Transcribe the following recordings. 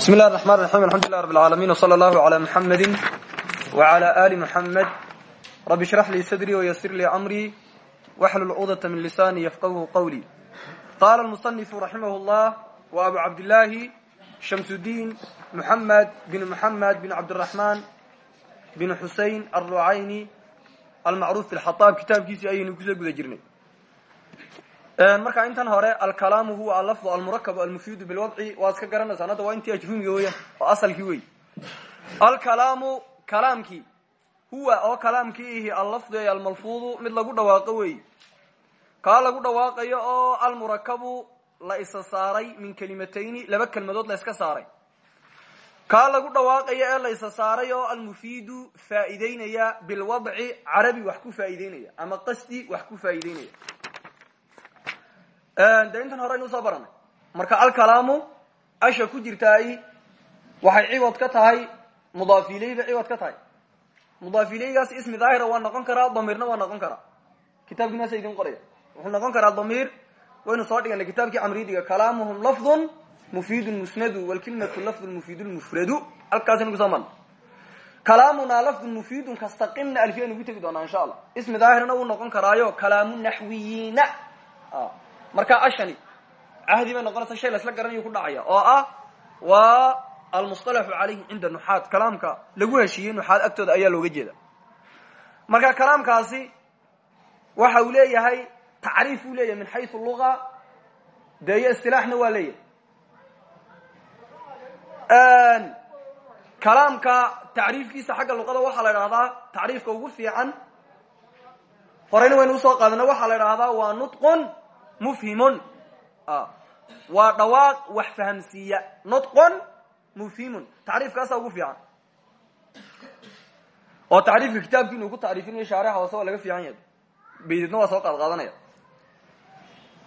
bismi illahi raxmaan raxiim alxamdulilah rab alcaalamiin wsala allahu calaa muxamedi wacala aali muxamed rabbi ishrax lii sadrii wayasir lii amrii waxlul cudata min lisaanii yafqahu qawlii qaala almusanifu raximah llah wa abu cabdillaahi shamsudiin muxamed bin muxamed bin cabdiraxmaan bin xusein alrucayni almacruuf fi lxataab kitaabkiisii ayaynu ku soo guda jirnay marka intan hore alkalaamu huwa alafdu almurakab almufiidu bilwadci waad iska garanaysaan hadda waa intii ajrumiga weeyaan oo asalkii wey alkalaamu kalaamkii huwa oo kalaamkii ihi allafdu ay almalfuudu mid lagu dhawaaqo wey kaa lagu dhawaaqayo oo almurakabu la isa saaray min kelimatayni laba kelmadood la iska saaray. Kaa lagu dhawaaqayo ee la isa saaray oo almufiidu faa'iideynaya bilwadci carabi wax ku faa'iideynaya ama qasdi wax ku faa'iideynaya de intan hore aynu u soo baranay. Marka alkalaamu asha ku jirtaay waxay ciwad ka tahay mudaaf iley bay ciwad ka tahay. Mudaaf ileygaas ismi daahira waa noqon karaa damiirna waa noqon karaa. Kitaabkiinaasa idin qoraya. Wuxuu noqon karaa damiir waynu soo dhiganay kitaabkii camridiga kalaamuhum lafdun mufiidun musnadu walkalimatu lafdun mufiidun mufradu. Halkaasaynu ku soo marna kalaamunaa lafdun mufiidun kastaqimna alfiyaynu ku tegi doonaa insha allah. Ismi daahirna wuu noqon karaayo kalaamu naxwiyiina marka ashani cahdi bay noqonaysa shay laisla garanayu ku dhacaya oo ah waa almusطalaxu calayhi cinda nuxaad kalaamka lagu heshiiyey nuxaad agtooda ayaa looga jeeda. Marka kalaamkaasi waxa uu leeyahay tacriif uu leeyahay min xayثu luga dee iyo istilaaxna waa leeyahay. Kalaamka xagga luqada waxaa la idhahdaa tacriifka ugu fiican horeyna waynu u soo qaadana waxaa la idhahdaa waa nutqun mufhimun waa dhawaaq wax fahamsiiya nutqon mufhimun tacriifkaasa ugu fiican oo tacriifka kitaabki inuu ku tacriifinayo shaarixa hoose waa laga fiican yahay baydidna waa soo qaad qaadanaya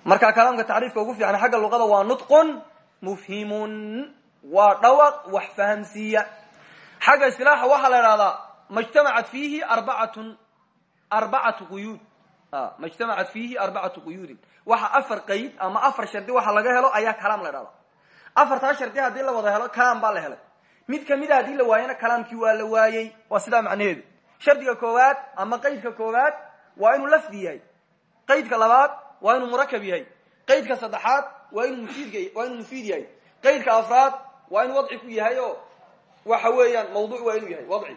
marka kalaamka tacriifka ugu fiican xagga luqada waa nutqun mufhimun waa dhawaq wax fahamsiiya xagga istilaaxa waxaa la idhahdaa majtamacat fiihi arbacatun arbacatu quyuud majtamacat fiihi arbacatu quyuudin. Waxa afar qayd ama afar shardi waxa laga helo ayaa kalaam la dhahda afartaa shardi haddii la wada helo kalaam baa la helay. Mid kamida haddii la waayana kalaamkii waa la waayey waa sidaa macnaheedu. Shardiga koowaad ama qaydka koowaad waa inuu lafdi yahay. Qaydka labaad waa inuu murakab yahay. Qaydka saddexaad waa inuu mufid waa inuu mufiid yahay. Qaydka afraad waa inuu wadci ku yahay oo waxa weeyaan mawduuc waa inuu yahay wadci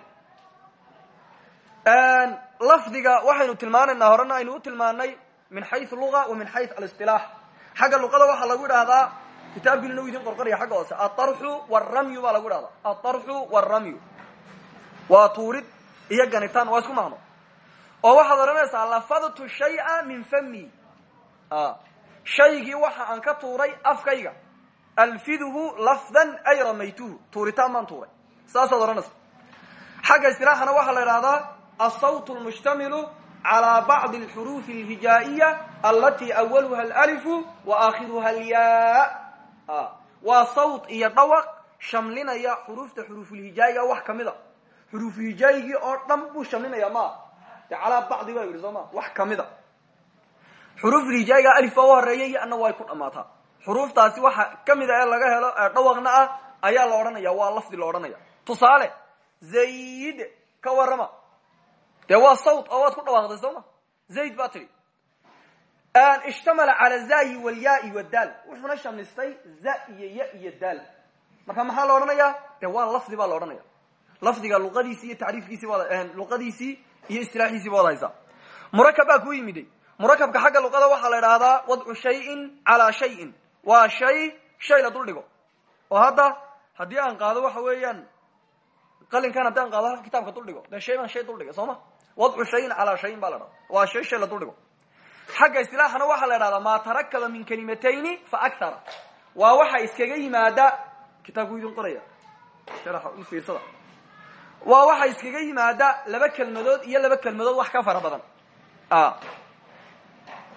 lafdiga waxaynu tilmaanaynaa horena aynu u tilmaanay min xayu luga wa min xayu alisilaax xagga luqada waxaa lagu idhahdaa kitaabkiina u idin qorqoraya xagga hoose aarxu wramyu baa lagu idhahdaa aarxu wramyu waa tuurid iyo ganitaan waa isku macno. Oo waxaad odhanaysaa lafadtu shaya min fami shaygii waxa aan ka tuuray afkayga. Alfidhu lafdan ay ramaytuhu tuuritaan baan tuuray. Saasaad odhanaysa. Xagga istilaaxana waxaa la idhahdaa الصوت المشتمل على بعض الحروف الهجائية التي أولها الألف وآخرها الياء waa sawt iyo dhawaq shamlinaya xuruufta xuruufulhijaayiga wax kamida xuruufulhijaayigii oo dhan buu shamlinaya ma de calaa bacdi baa yidhi soo ma wax kamida xuruufulhijaayiga alif baa u horeeya iyo ana way ku dhamaataa xuruuftaasi waxa kamida ee laga helo ee dhawaqna ah ayaa la odhanaya waa lafdi la odhanaya tusaale zayd ka warrama dee waa sawt oo waad ku dhawaaqday soo ma zayd baa tidhi ishtamala cala zayi walyaai wadaal wuxuuna shamlistay za iyo ya iyo daal marka maxaa la odhanayaa de waa lafdi baa la odhanaya lafdiga luqadiisii iyo tacriifkiisii baad luqadiisii iyo istilaaxiisii baad haysaa murakab baa ku yimiday murakabka xagga luqada waxaa la idhaahdaa wadcu shayin calaa shayin waa shay shay la dul dhigo oo hadda haddii aan qaado waxa weeyaan qalinkan haddii aan qaado kitaabka dul dhigo de shay baan shay dul dhigay soo ma wadcu shayin calaa shayin baa la dhahda waa shay shay la dul dhigo xagga istilaaxana waxaa la idhahdaa maa tarakaba min kalimatayni fa aktara waa waxa iskaga yimaada kitaabku idin qoraya fiirsada waa waxa iskaga yimaada laba kelmadood iyo laba kelmadood wax ka fara badan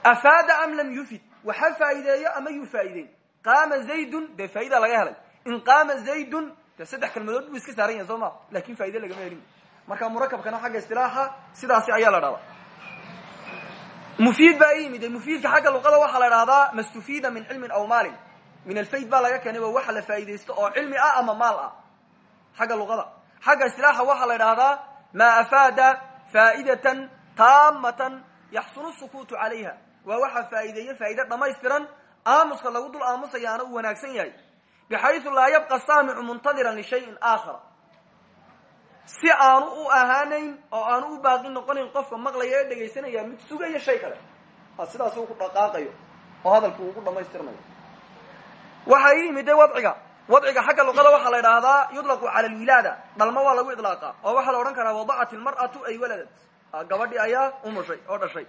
afaada am lam yufid waxa faa'iideeyo ama yuu faa'iideyn qaama zaydun dee faa'ida laga helay in qaama zaydun dee saddex kelmadood buu iska saaran yahay soo ma laakiin faa'ide lagama helin marka murakabkana xagga istilaaxa sidaasi ayaa la dhahdaa mufiid baa yimid mufiidka xagga luqada waxaa la dhahdaa mastufida min cilmin aw maalin. Min alfayd baa laga keenay waa waxa la faa'iidaysto oo cilmi ah ama maal ah. Xagga luqada. Xagga istilaaxa waxaa la idhaahdaa maa afaada faa'idatan taamatan yaxsunu sukuutu calayha. Waa waxaa faa'iideeye faa'iide dhammaystiran aamuska lagu dul aamusayaana uu wanaagsan yahay. Bixaysu laa yabqa saamicu muntadiran lishayin aakhara si aanu u ahaanayn oo aanu u baaqi noqonayn qofka maqlaya ee dhegaysanaya mid sugaya shay kale. Sidaas uu ku dhaqaaqayo oo hadalku uu ku dhamaystirmayo. Waxaa ii wadciga. Wadciga xagga luqada waxaa la idhaahdaa yudlaqu cala alwilaada dhalmo waa lagu idlaaqa oo waxaa la odhan karaa wadacat ilmar'atu ay waladat gabadhi ayaa umushay oo dhashay.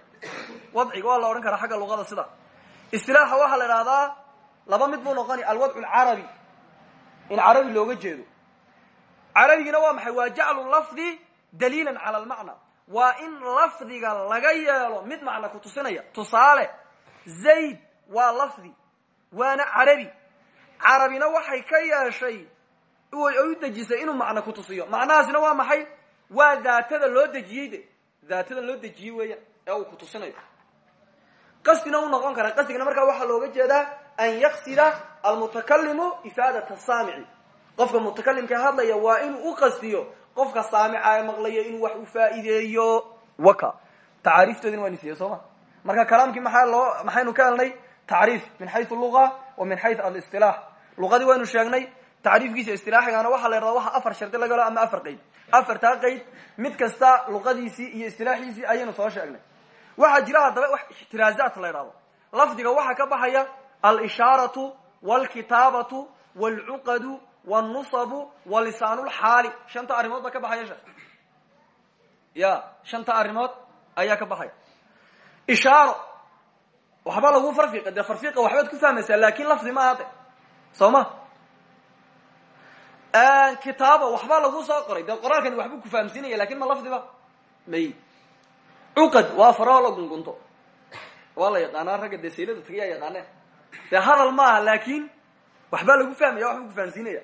Wadciga waa la odhan karaa xagga luqada sida. Istilaaxa waxaa la idhahdaa laba mid buu noqoni alwadcu alcarabi. In carabi looga jeedo carabigina waa maxay? Waa jaclu lafdi daliilan cala almacna. Waa in lafdiga laga yeelo mid macna ku tusinaya. Tusaale zayd waa lafdi waana carabi. Carabina waxay ka yeeshay ay u dejisay inuu macno ku tusiyo. Macnahaasina waa maxay? Waa daatada loo dejiyey de. Daatada loo dejiyey weeyaan ee uu ku tusinayo. Qasdina u noqon kara. Qasdigana markaa waxaa looga jeedaa an yaksida almutakalimu ifaadata saamici qofka mutakalimka hadlaya waa inuu u qofka saamica ee maqlaya inuu wax u faa'iideeyo. Waka. Tacaariiftoodina waa nisiye soo ma? Marka kalaamkii maxaa loo maxaynu ka helnay? Tacriif min xayu luga wa min xayu alisilaax luqadii waynu sheegnay tacriifkiisa istilaaxigana waxaa la yidhahda waxa afar shardi laga helo ama afar qeyd. Afartaa qeyd mid kasta luqadiisii iyo istilaaxiisii ayaynu soo sheegnay. Waxaa jira haddaba wax ixtiraazaat la ydhahdo lafdiga waxaa ka baxaya alishaaratu walkitaabatu walcuqadu wnusabu wa lisaanulxaali shanta arrimood baa ka baxaya sheekh ya shanta arrimood ayaa ka baxaya ishaaro waxba lagu farfiqa dee farfiqa waxbaad ku fahmaysaa laakiin lafdi maaha de soo ma kitaaba waxbaa lagu soo qoray dee qoraalkani waxbuu kufahamsiinaya laakiin ma lafdiba may cuqad waa farahoo la gungunto waa la yaqaanaa ragga dee saylada tagayaa yaqaane dee hadal maaha laakiin waxbaa lagu fahmaya waxbuu kufahamsiinaya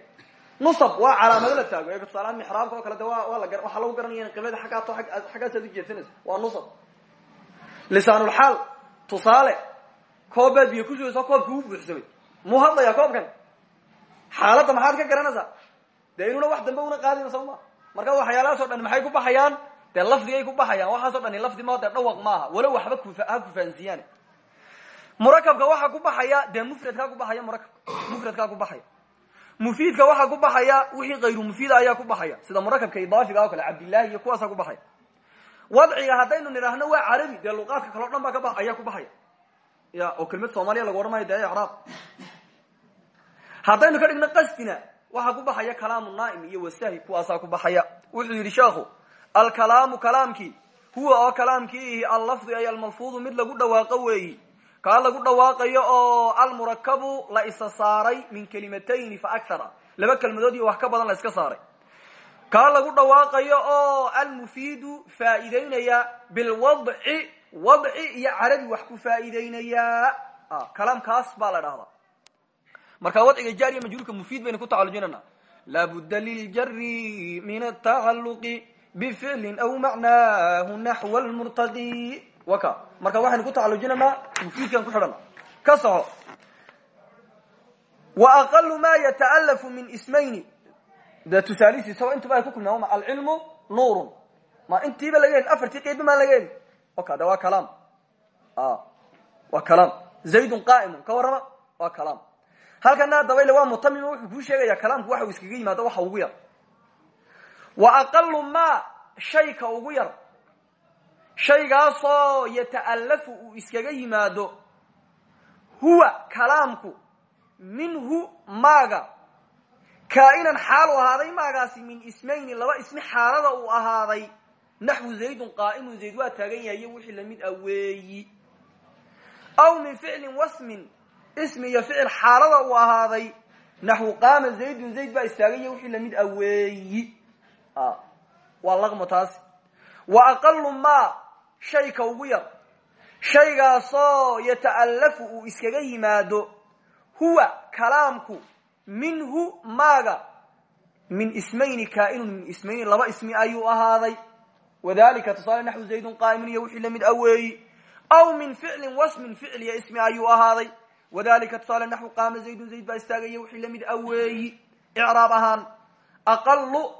nusab waa calaamado la taago ee tusaalahaan mixraabka oo kale de wa waa la waxaa lagu garanaya in qiblada xaggaato xaggaasaad ujeedsanayso. Waa nusab. Lisaanulxaal tusaale koobbaad biyo kushugayso koobka u buuxsamay. Muu hadlayaa koobkan. Xaaladda maxaad ka garanaysaa? Dee inuuna wax dambe una qaadina soo ma marka waxyaalahaas o dhan maxay ku baxayaan? Dee lafdigay ku baxayaan. Waxaaso dhani lafdi ma dee dhawaq maaha. Walow waxba ha kufahansiiyaan murakabka waxaa ku baxaya dee mufradkaa ku baxaya murakabka mufradkaa ku baxaya. Mufiidka waxaa ku baxaya wixii kayru mufiida ayaa ku baxaya. Sida murakabka idaafiga oo kale cabdillahi iyo kuwaasaa ku baxaya. Wadciga haddaynu nidhaahno waa carabi dee luqaadka kaleo dhan baa ayaa ku baxaya. Ya oo kelmad soomaaliya lagu odhan maayo dee icraab. Haddaynu ka dhigno qasdina waxaa ku baxaya kalaamu naa'im iyo wasahi kuwaasaa ku baxaya. Wuxuu yidhi sheekhu alkalaamu kalaamkii huwa oo kalaamkii ihi allafdi ay almalfuudu mid lagu dhawaaqo weeyi kaa lagu dhawaaqayo oo almurakabu la isa saaray min kelimatayni fa akthara. Laba kelmadood iyo wax ka badan la iska saaray. Kaa lagu dhawaaqayo oo almufiidu faa'iideynaya bilwadci wadci iyo carabi wax ku faa'iideynaya kalaamkaas baa la dhahdaa marka wadciga jaariya majruurka mufiid baynu ku tacalujinana laabudda liljari min atacaluqi bificlin aw macnaahu naxwa lmurtaqi waka. Marka waxaynu ku tacalujinaynaa mufiidkan ku xidhana ka soco. Wa aqalu ma yata'alafu min ismayni. Dee tusaalisi isagoo intuba ay ku kulmaan ma alcilmu nuurun. Ma intiiba laga heli afartii qeyba maan laga heli waka de waa kalaam waa kalaam zaydun qa'imun ka warrama waa kalaam halkana dabayle waa mutamima wuxuu kuu sheegaya kalaamku waxa uu iskaga yimaado waxa ugu yar. Wa aqalu ma shayka ugu yar shaygaasoo yata'alafu uu iskaga yimaado huwa kalaamku minhu maaga. Kaa'inan xaal u ahaaday maagaasi min ismayni laba ismi xaalada uu ahaaday. Naxwu zaydun qaa'imun zayd waa taagan yahay wixii la mid ah weeyi. Aw min ficlin wasmin ismi iyo ficil xaalada uu ahaaday. Naxwu qaama zaydun zayd baa istaagan yahay wixii la mid ah weeyi. Waa laqmo taasi. Wa aqalu ma shayka ugu yar. Shaygaasoo yata'alafu uu iskaga yimaado. Huwa kalaamku minhu maaga. Min ismayni kaainun min ismayni laba ismi ayuu ahaaday. Wadalika tusaale naxwu zaydun qaa'imun iyo wixii la mid aweeyi aw min ficlin wasmin ficil iyo ismi ayuu ahaaday. Wadalika tusaale naxwu qaama zaydun zayd baa istaagaya wixii la mid aweeyi icraab ahaan aqalu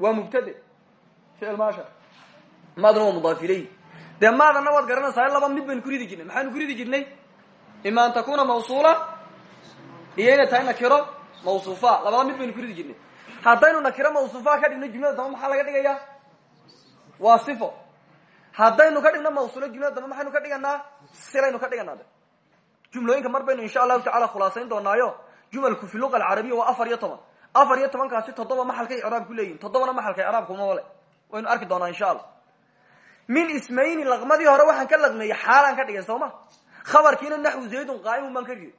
waa mubtade ficil maasha. Maadna waa dee maadana waad garanaysaa laba mid baynu ku ridi jirnay. Maxaynu ku ridi jirnay? Ima an takuna mawsuula iyo inay tahay nakiro mawsuufa labada mid baynu ku ridi jirnay. Haddaynu nakiro mawsuufa ka dhigno jumlada dambe maxaa laga dhigaya waa sifo. Haddaynu ka dhigno mawsuulo jumlada dambe maxaynu ka dhiganaa silaynu ka dhiganaa de jumlooyinka mar baynu insha allahu tacala khulaasayn doonaayo jumalku fi luqa alcarabiya waa afar iyo toban. Afar iyo tobankaasi toddoba maxalkay icraab ku leeyihiin toddobana maxalka icraabkumaba le waynu arki doonaa insha allah min ismayni laqmadii hore waxaan ka laqmeeyey xaalaan ka dhigay soo ma? Khabarkiina naxwu zaydun qaa'imun baan ka riyay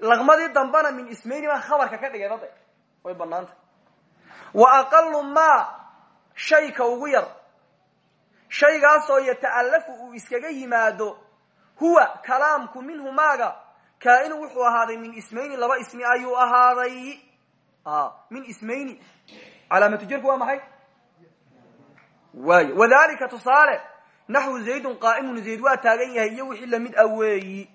laqmadii dambana min ismayni baan khabarka ka dhigay bade way banaanta wa aqalu maa shayka ugu yar shaygaasoo yata'alafu uu iskaga yimaado huwa kalaamku minhu maaga kaa-inu wuxuu ahaaday min ismayni laba ismi ayuu ahaaday. Min ismayni. Calaamatu jerku waa maxay waay. Wadalika tusaale naxwu zaydun qaa'imun zayd waa taagan yahay iyo wixii la mid a weeyi.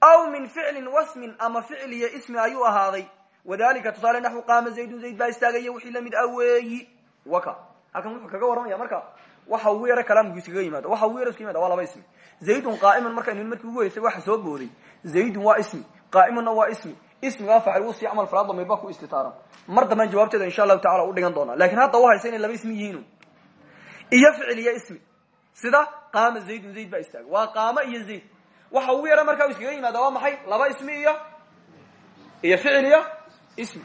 Aw min ficlin wasmin ama ficil iyo ismi ayuu ahaaday. Wadalika tusaale naxwu qaama zaydun zayd baa istaagaya wixii la mid a weeyi. Kaga waramaya marka waxa ugu yaro kalaamku iskaga waxa ugu yaro waa laba ismi. Zaydun qaa'iman markaynu markii ugu horeysay waxa soo booday. Zaydun waa ismi qaa'imunna waa ismi. Ismigaa facil wuu sii camal falaa damiir ba ku istitaaran mar dambaan jawaabteeda insha allahu tacala u dhigan doonaa laakiin hadda u haysa inay laba ismi yihiin iyo ficil iyo ismi. Sida qaama zaydun zayd baa istaaga. Waa qaamo iyo zayd. Waxa ugu yara markaa u iskaga waa maxay? Laba ismi iyo iyo ficil ismi.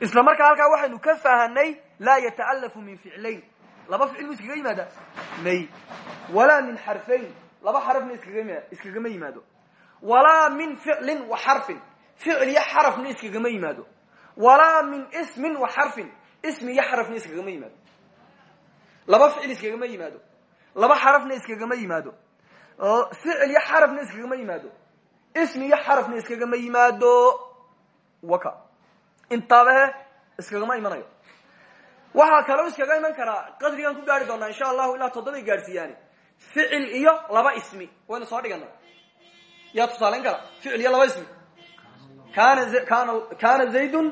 Isla markaa halkaa waxaynu ka fahanay laa yata'alafu min ficlayn. Laba ficil iskaga yimaada may walaa min xarfayn. Laba xarafna iskaga iskagama yimaado. Walaa min ficlin wa xarfin. Ficil iyo xarafna iskagama yimaado. Walaa min ismin wa xarfin. Ismi iyo xarafna iskagama yimaado laba ficil iskagama yimaado laba xarafna iskagama yimaado ficil iyo xarafna iskagama yimaado ismi iyo xarafna iskagama yimaado waka. Intaabahe iskagama imanayo. Waxaa kaloo iskaga iman karaa qadrigan ku gaari doonaa insha allahu ilaa toddobay gaadhsiiyaani ficil iyo laba ismi. Waynu soo dhigana yaa tusaalayn kara? Ficil iyo laba ismi. Kana kana kana zaydun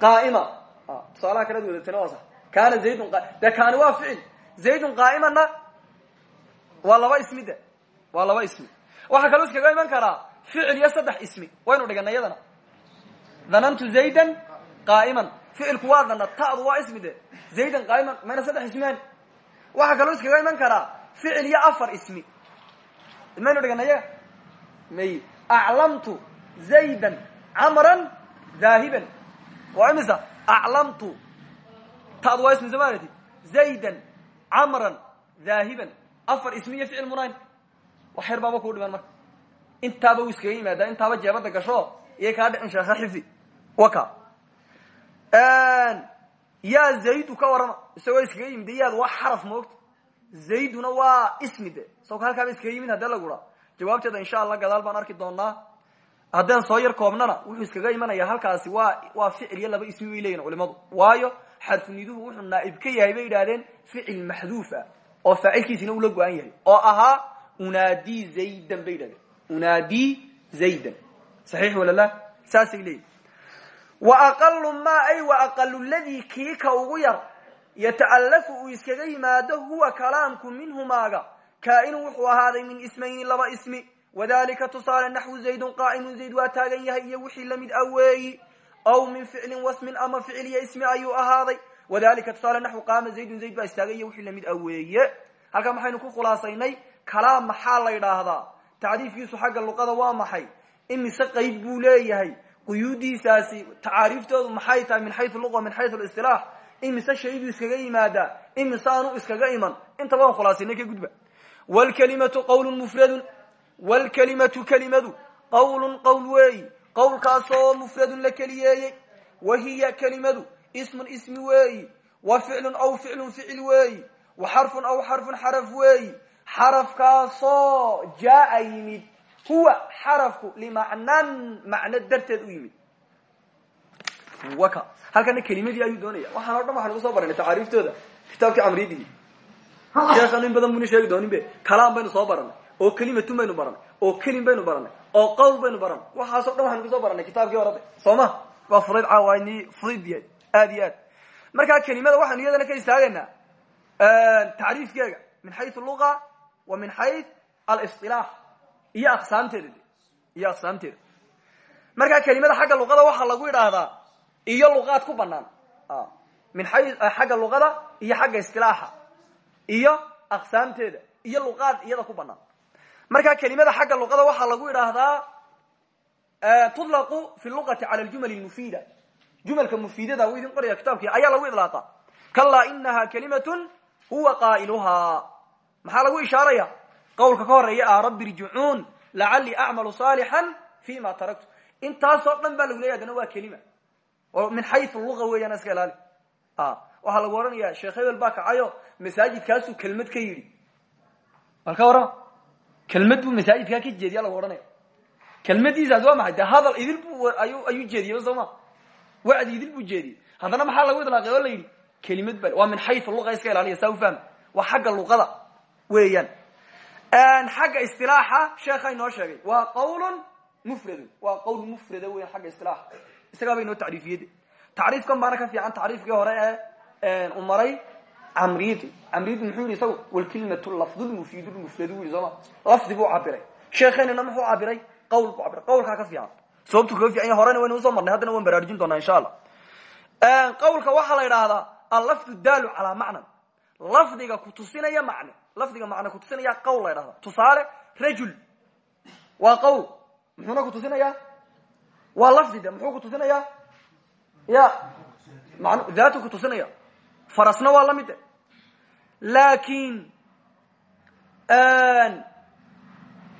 qaa'ima. Tusaalaha kalaad wadatana kana zaydun de kaani waa ficil zaydun qaa'imanna waa laba ismi de waa laba ismi waxaa kaloo iskaga iman karaa ficil iyo saddex ismi waynu dhigana iyadana dhanantu zaydan qaa'iman ficilku waa dhana ta'du waa ismi de zaydan qaa'iman mayna saddex ismian waxaa kaloo iskaga iman karaa ficil iyo afar ismi maynu dhigana iyaga may aclamtu zaydan camran dhaahiban waa imisa ta'du waa ismi somalati zaydan camran dhaahiban afar ismi iyo ficil munayn. Wax yar baaba kuu dhiman marka. Intaaba u iskaga yimaadaa. Intaaba jeebada gasho iyo kaa dhicin sheekha xifdi. Waka. Yaa zaydu ka warrama. Isagoo iskaga yimid yaad waa xaraf moogta zayduna waa ismi de isagoo halkaaba iskaga yimid haddee lagura jawaabteeda insha allah gadaal baan arki doonaa haddeen soo yar koobnana wuxuu iskaga imanaya halkaasi waa waa ficil iyo laba ismi bay leeyihiin xarfuniduhu wuxuu naaib ka yahay bay yidhahdeen ficil maxduuf ah oo faacilkiisina ula go-an yahay oo ahaa unaadi zaydan bay yidhahdeen unaadi zaydan. Saxiix wala la? Saasay leeyihiin wa aqalu maa ay wa aqalu ladii kii ka ugu yar yata'alafu uu iskaga yimaado huwa kalaamku minhumaaga kaa-inu wuxuu ahaaday min ismayni laba ismi. Wadalika tusaale naxwu zaydun qaa'imun zayd waa taagan yahay iyo wixii la mid a aw min ficlin wasmin ama ficil iyo ismi ayuu ahaaday wadalika tusaale naxwu qaama zaydun zayd baa istaagay iyo wixii la mid a weeye halkaa maxaynu ku khulaasaynay kalaam maxaa la ydhaahdaa tacriifkiisu xagga luqada waa maxay imise qeyd buu leeyahay quyuudiisaasi tacaariiftoodu maxay tahay min xayu luqa min xayu listilaax imise shayduu iskaga yimaadaa imise aanu iskaga iman intaba waan khulaasinay ka gudba wlkalimatu qawlun mufradun wlkalimatu kelimadu qawlun qowl weeyi qowlkaasoo mufradun la keliyeeyey wa hiya kelimadu ismun ismi weeyi wa ficlun aw ficlun ficil weeyi wa xarfun aw xarfun xaraf weeyi xarafkaasoo jaaa yimid huwa xarafku limacnan macno darteed u yimid. Halkana kelimadii ayuu doonaya. Waxaan o dhan waxaan ugu soo baranay tacaariiftooda kitaabkii camriyadii sheekhan in badan buna sheegi doonin be kalaam baynu soo baranay oo kelimatun baynu baranay oo kelim baynu baranay oo qowl baynu baranay. Waxaaso dhan waxaynu ku soo baranay kitaabkii horada soo ma? Waa fudayd caawa ni fudayd yahay kelimada waxaynu iyadana ka istaagaynaa tacriifkeega min xayu luga wa min xay alisilaax iyo aqsaamteeda. Iyo aqsaamteeda. Markaa kelimada xagga luqada waxaa lagu idhaahdaa iyo luqaad ku banaan min ay xagga luqada iyo xagga isilaaxa iyo aqsaamteeda iyo luqaad iyada ku banaan markaa kelimada xagga luqada waxaa lagu idhaahdaa tuطlaqu fi luqati cala ljumal mufida jumalka mufiidada u idin qoraya kitaabki ayaa lagu idlaaqa kalaa inaha kalimatun huwa qaa'iluhaa. Maxaa lagu ishaaraya? Qawlka ka horreeya ah rabbi irjicuun lacalii acmalu saalixan fi ma taraktu. Intaasoo dhan baa lagu leya adana waa kelima. Oo min xayu luga weeyaan iska ilaali. Waxaa lagu odhanaya sheekh hebel baa kacayo masaajidkaasuu kelmad ka yidhi. Bal ka warrama kelmad buu masaajidkaa ka jeediya lagu odhanaya kelmadiisaas waa maxay? De hadal idil bu ayu ayuu jeediyeba soo ma? Wacdi idil buu jeediyey. Haddana maxaa lagu idlaaqay oo la yidhi? Kelimad ba waa min xayu luqa iska ilaaliya saa ufahma waa xagga luqada weeyaan. Xagga istilaaxa sheekha inoo sheegay waa qawlun mufradun waa qawl mufrada weyan xagga istilaaxa. Isagaa ba inoo tacriifiyade tacriifkan baana ka fiican tacriifkii hore ee u maray camriyadi camriyadi muxuu yihi isagu walkelimatu lafdulmufiid lmufrad bu yihi sooma lafdi buu cabiray sheekheynana muxuu cabiray qawl buu cabiray qawlkaa ka fiican. Sababtu kaga fiican ya horena waynu u soo marnay haddana waan baraarujin doonaa insha allah. Qawlka waxaa la idhaahdaa allafdu daalu calaa macnan. Lafdiga kutusinaya macne lafdiga macne kutusinaya qawl la ydhahda tusaale rajul. Waa qawl. Muxuuna kutusinayaa waa lafdi de muxuu kutusinayaa ya. Man daatu kutusinaya farasna waa la mid. De laakiin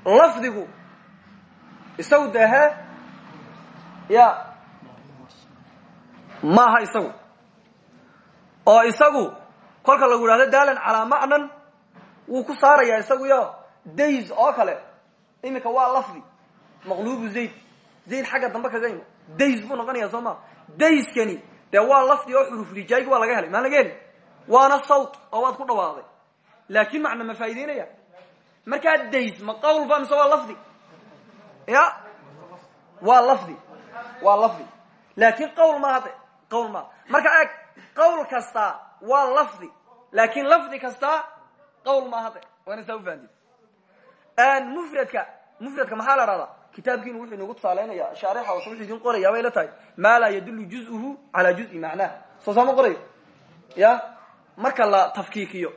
lafdigu isagu dehe ya maaha isagu. Oo isagu kolka lagu idhahdo daalan calaa macnan wuu ku saaraya isagu yo days oo kale. Iminka waa lafdi. Maqlubu zayd. Zayd xagga dambe kaga imo days buu noqonaya soo ma? Dayskani dee waa lafdi oo xuruf rijaayg waa laga helay. Maa laga heli waana sawt oo waad ku dhawaaqday laakin macna ma faa'ideynaya markaa days ma qawl ba mise waa lafdi? Ya? Waa lafdi. Waa lafdi. Laakin qawl maaha de qawl maaha marka eeg qawl kasta waa lafdi. Laakin lafdi kasta qawl maaha de waana saa ufahanti mufradka mufradka maxaa la dhahdaa kitaabkiinu wuxuu inoogu tusaaleynaya shaarixa hoose wuxuu idin qoraya bay la tahay. Maa laa yadullu juz'uhu calaa juz'i macnaha soo saama qorayo ya? Marka la tafkiikiyo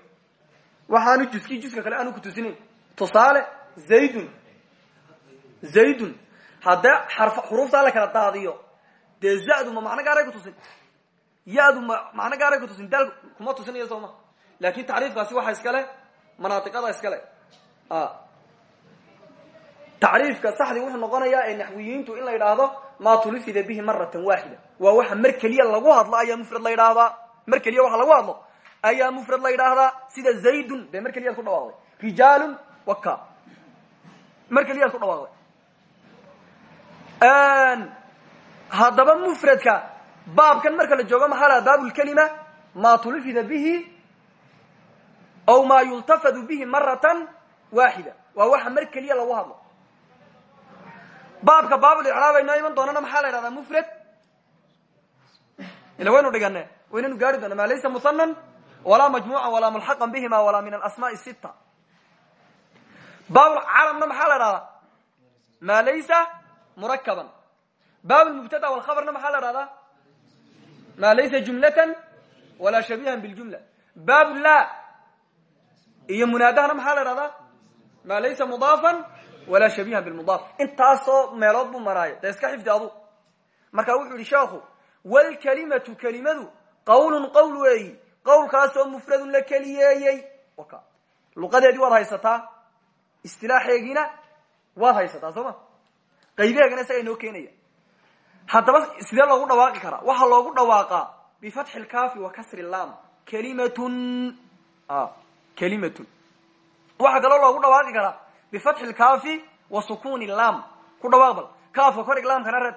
waxaanu juskii juska kale aanu kutusinayn tusaale zaydun. Zaydun haddee xuruuftaa la kala daadiyo dee zadu ma macno gaaray kutusin yadu ma macno gaaray kutusin daal kuma tusinayo soo ma? Laakin tacriifkaasi waxa iskale manaatiqada iskale tacriifka saxdii wuxuu noqonayaa ee naxwiyiintu in la yidhaahdo maa tulifida bihi maratan waaxida waa waxa mar keliya lagu hadlo ayaa mufrad la yidhaahdaa. Mar keliya waxa lagu hadlo ayaa mufrad la yidhaahdaa sida zaydun dee mar keliyaad ku dhawaaqday. Rijaalun waka mar keliyaad ku dhawaaqday. Haddaba mufradka baabkan marka la joogo maxaa laha baab lkelima maa tulifida bihi aw maa yultafadu bihi maratan waaxida waa waxa mar keliya lagu hadlo baabka baablicraab aynoo iman doonana maxaa la ydhahdaa mufrad? Ila waynu dhigane waynaynu gaari doona ma laysa musanan walaa majmuuca walaa mulxaqan bihima walaa min alasmaai sita baabcalamna maxaa la dhahdaa ma laysa murakaban baab lmubtada walkhabarna maxaa la dhahdaa ma laysa jumlatan walaa shabihan biljumla baab la iyo munaadahana maxaa la dhahdaa ma laysa mudaafan walaa shabihan bilmudaaf intaasoo meelood buu maraayo dee iska xifdi adu marka wuxuu yihi sheekhu wlkalimatu kelimadu qawlun qowl weeyi qawlkaasoo mufradun la keliyeeyey luqadeedii waad haysataa istilaaxeegiina waad haysataa soo ma qaybeheegana isaga inoo keenaya haddaba sidee loogu dhawaaqi karaa waxaa loogu dhawaaqaa bifatxi lkaafi wa kasri lam kalimatun kalimatun waxaa kaloo loogu dhawaaqi karaa bifatxi lkaafi wa sukuni lam ku dhawaaq bal. Kaafka korig laamkana red